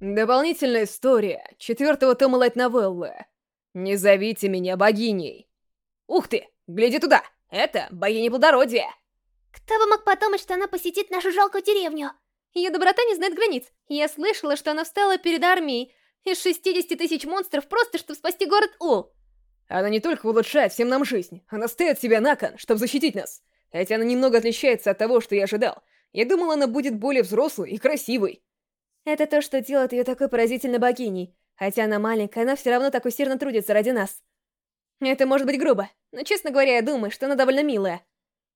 Дополнительная история четвертого тома лайт-новеллы. Не зовите меня богиней. Ух ты, гляди туда, это богиня плодородия. Кто бы мог подумать, что она посетит нашу жалкую деревню? Ее доброта не знает границ. Я слышала, что она встала перед армией из 60 тысяч монстров просто, чтобы спасти город Ул. Она не только улучшает всем нам жизнь, она ставит себя на кон, чтобы защитить нас. Хотя она немного отличается от того, что я ожидал. Я думал, она будет более взрослой и красивой. Это то, что делает ее такой поразительной богиней. Хотя она маленькая, она все равно так усердно трудится ради нас. Это может быть грубо, но, честно говоря, я думаю, что она довольно милая.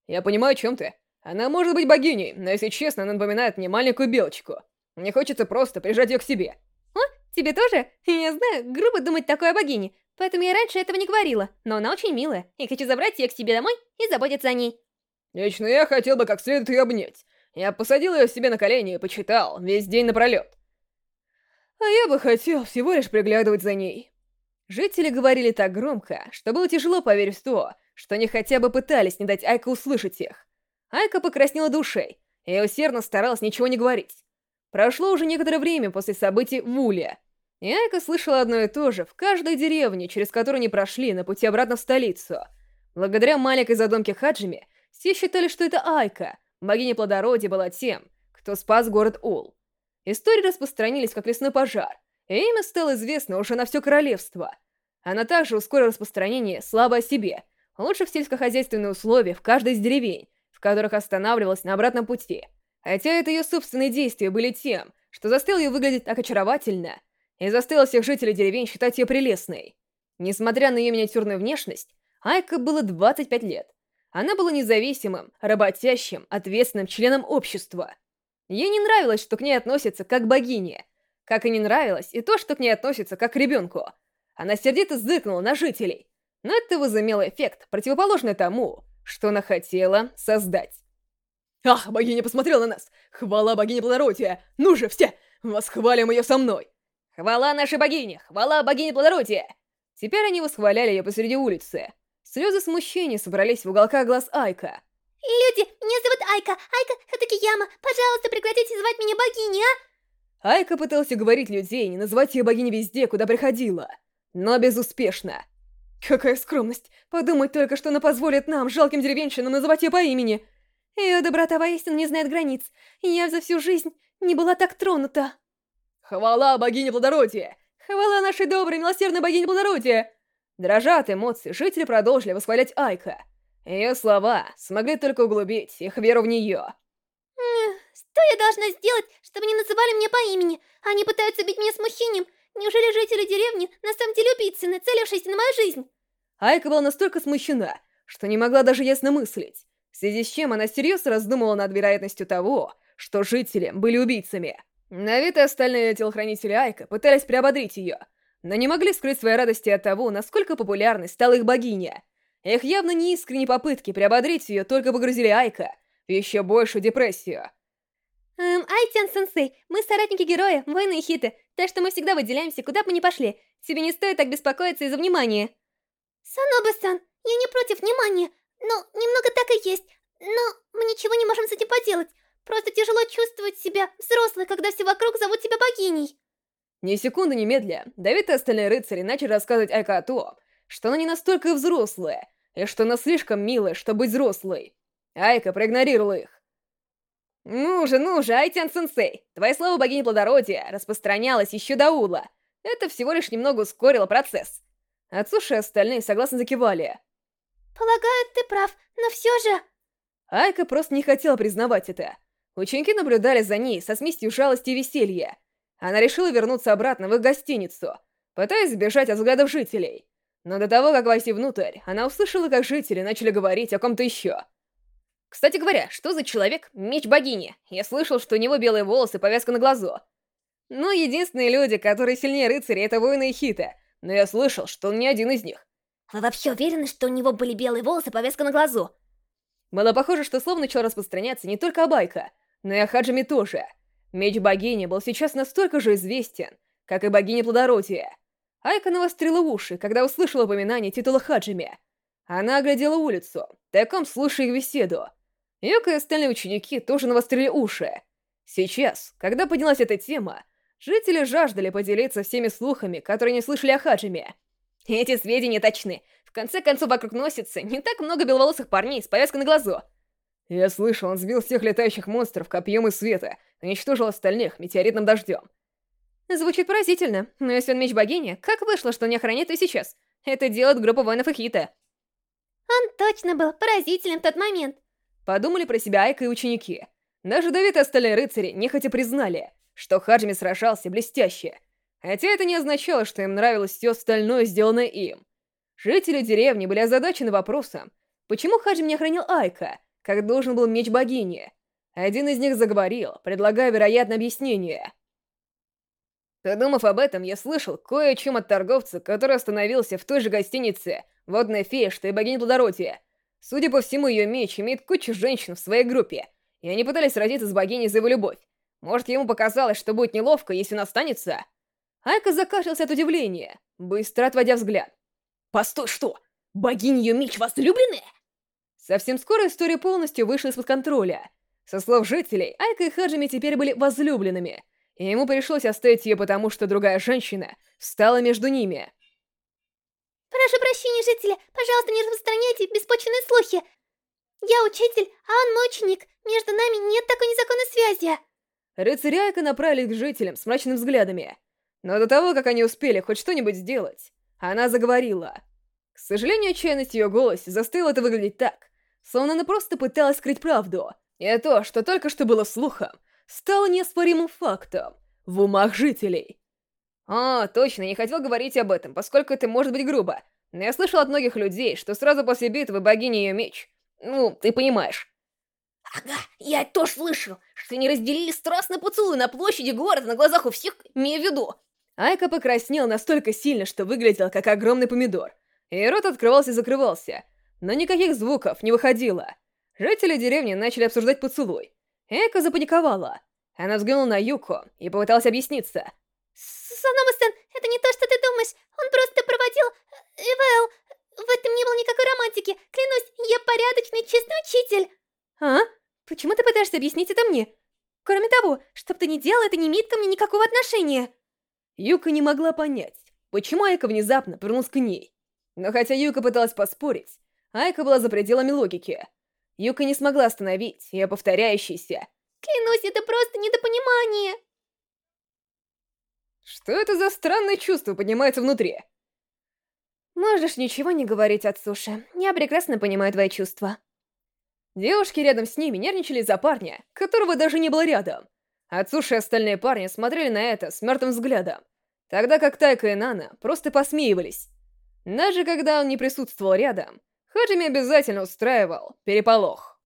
Я понимаю, о чем ты. Она может быть богиней, но, если честно, она напоминает мне маленькую белочку. Мне хочется просто прижать ее к себе. О, тебе тоже? Я знаю, грубо думать такое о богине, поэтому я раньше этого не говорила, но она очень милая, и хочу забрать ее к себе домой и заботиться о ней. Лично я хотел бы как следует ее обнять. Я посадил ее себе на колени и почитал весь день напролет. А я бы хотел всего лишь приглядывать за ней. Жители говорили так громко, что было тяжело поверить в то, что они хотя бы пытались не дать Айка услышать их. Айка покраснела душей и усердно старалась ничего не говорить. Прошло уже некоторое время после событий в Уле, и Айка слышала одно и то же в каждой деревне, через которую они прошли на пути обратно в столицу. Благодаря маленькой задумке Хаджими, все считали, что это Айка — Богиня плодородия была тем, кто спас город Ул. Истории распространились как лесной пожар, и имя стало известно уже на все королевство. Она также ускорила распространение славы о себе, улучшив сельскохозяйственные условия в каждой из деревень, в которых останавливалась на обратном пути. Хотя это ее собственные действия были тем, что заставило ее выглядеть так очаровательно, и заставило всех жителей деревень считать ее прелестной. Несмотря на ее миниатюрную внешность, Айка было 25 лет, она была независимым, работящим, ответственным членом общества. Ей не нравилось, что к ней относятся как к богине. Как и не нравилось и то, что к ней относятся как к ребенку. Она сердито зыкнула на жителей. Но это возымело эффект, противоположный тому, что она хотела создать. «Ах, богиня посмотрела на нас! Хвала богине плодородия! Ну же, все, восхвалим ее со мной! Хвала нашей богине! Хвала богине плодородия!» Теперь они восхваляли ее посреди улицы. Слезы смущения собрались в уголках глаз Айка. «Люди, меня зовут Айка! Айка Хатакияма! Пожалуйста, прекратите звать меня богиней, а!» Айка пытался говорить людей, не называть ее богиней везде, куда приходила. Но безуспешно. Какая скромность! Подумать только, что она позволит нам, жалким деревенщинам, называть ее по имени. Ее доброта воистину не знает границ. Я за всю жизнь не была так тронута. Хвала богине плодородия! Хвала нашей доброй, милосердной богине плодородия! Дрожа от эмоций, жители продолжили восхвалять Айка. Ее слова смогли только углубить их веру в нее. «Что я должна сделать, чтобы не называли меня по имени? Они пытаются бить меня смущением. Неужели жители деревни на самом деле убийцы, нацелившиеся на мою жизнь?» Айка была настолько смущена, что не могла даже ясно мыслить, в связи с чем она серьезно раздумывала над вероятностью того, что жители были убийцами. Навид и остальные телохранители Айка пытались приободрить ее — но не могли скрыть своей радости от того, насколько популярной стала их богиня. Их явно неискренние попытки приободрить ее только погрузили Айка в еще большую депрессию. Эм, Айтян-сенсей, мы соратники героя, воины и хиты, так что мы всегда выделяемся, куда бы ни пошли. Тебе не стоит так беспокоиться из-за внимания. Саноба-сан, я не против внимания, но немного так и есть. Но мы ничего не можем с этим поделать. Просто тяжело чувствовать себя взрослой, когда все вокруг зовут тебя богиней. Ни секунды не медля, Давид и остальные рыцари начали рассказывать Айка о том, что она не настолько взрослая, и что она слишком милая, чтобы быть взрослой. Айка проигнорировала их. «Ну же, ну же, Айтян-сенсей, твоя слава богини плодородия распространялась еще до Ула. Это всего лишь немного ускорило процесс». Отсуши и остальные согласно закивали. «Полагаю, ты прав, но все же...» Айка просто не хотела признавать это. Ученики наблюдали за ней со смесью жалости и веселья, она решила вернуться обратно в их гостиницу, пытаясь сбежать от взглядов жителей. Но до того, как войти внутрь, она услышала, как жители начали говорить о ком-то еще. Кстати говоря, что за человек меч богини? Я слышал, что у него белые волосы, повязка на глазу. Ну, единственные люди, которые сильнее рыцарей, это воины и хиты. Но я слышал, что он не один из них. Вы вообще уверены, что у него были белые волосы, повязка на глазу? Было похоже, что словно начал распространяться не только о Байка, но и о Хаджими тоже — Меч богини был сейчас настолько же известен, как и богиня плодородия. Айка навострила уши, когда услышала упоминание титула Хаджими. Она оглядела улицу, таком слушая их беседу. Юка и остальные ученики тоже навострили уши. Сейчас, когда поднялась эта тема, Жители жаждали поделиться всеми слухами, которые не слышали о Хаджиме. Эти сведения точны. В конце концов, вокруг носится не так много беловолосых парней с повязкой на глазу. Я слышал, он сбил всех летающих монстров копьем из света, уничтожил остальных метеоритным дождем. Звучит поразительно, но если он меч богини, как вышло, что он не охраняет ее сейчас? Это делает группа воинов Ихита. Он точно был поразительным в тот момент. Подумали про себя Айка и ученики. Даже Давид и остальные рыцари нехотя признали, что Хаджими сражался блестяще. Хотя это не означало, что им нравилось все остальное, сделанное им. Жители деревни были озадачены вопросом, почему Хаджими не охранял Айка, как должен был меч богини. Один из них заговорил, предлагая вероятное объяснение. Подумав об этом, я слышал кое о чем от торговца, который остановился в той же гостинице «Водная фея», что и богиня плодородия. Судя по всему, ее меч имеет кучу женщин в своей группе, и они пытались родиться с богиней за его любовь. Может, ему показалось, что будет неловко, если он останется? Айка закашлялся от удивления, быстро отводя взгляд. «Постой, что? Богиня ее меч возлюбленная?» Совсем скоро история полностью вышла из-под контроля. Со слов жителей, Айка и Хаджими теперь были возлюбленными — и ему пришлось оставить ее потому, что другая женщина встала между ними. «Прошу прощения, жители, пожалуйста, не распространяйте беспочвенные слухи. Я учитель, а он мой ученик. Между нами нет такой незаконной связи». Рыцарь Айка направились к жителям с мрачными взглядами. Но до того, как они успели хоть что-нибудь сделать, она заговорила. К сожалению, отчаянность ее голоса заставила это выглядеть так, словно она просто пыталась скрыть правду. И то, что только что было слухом, стало неоспоримым фактом в умах жителей. А, точно, не хотел говорить об этом, поскольку это может быть грубо. Но я слышал от многих людей, что сразу после битвы богини ее меч. Ну, ты понимаешь. Ага, я тоже слышал, что они разделили страстный поцелуй на площади города на глазах у всех, имея в виду. Айка покраснел настолько сильно, что выглядел как огромный помидор. И рот открывался и закрывался, но никаких звуков не выходило. Жители деревни начали обсуждать поцелуй. Эка запаниковала. Она взглянула на Юко и попыталась объясниться. Санома-сан, это не то, что ты думаешь. Он просто проводил... Эвэл. В этом не было никакой романтики. Клянусь, я порядочный, честный учитель. А? Почему ты пытаешься объяснить это мне? Кроме того, что бы ты ни делал, это не имеет ко мне никакого отношения. Юка не могла понять, почему Айка внезапно повернулась к ней. Но хотя Юка пыталась поспорить, Айка была за пределами логики. Юка не смогла остановить ее повторяющийся «Клянусь, это просто недопонимание!» Что это за странное чувство поднимается внутри? Можешь ничего не говорить от Суши. Я прекрасно понимаю твои чувства. Девушки рядом с ними нервничали за парня, которого даже не было рядом. Ацуши и остальные парни смотрели на это с мертвым взглядом, тогда как Тайка и Нана просто посмеивались. Даже когда он не присутствовал рядом, Хаджими обязательно устраивал переполох.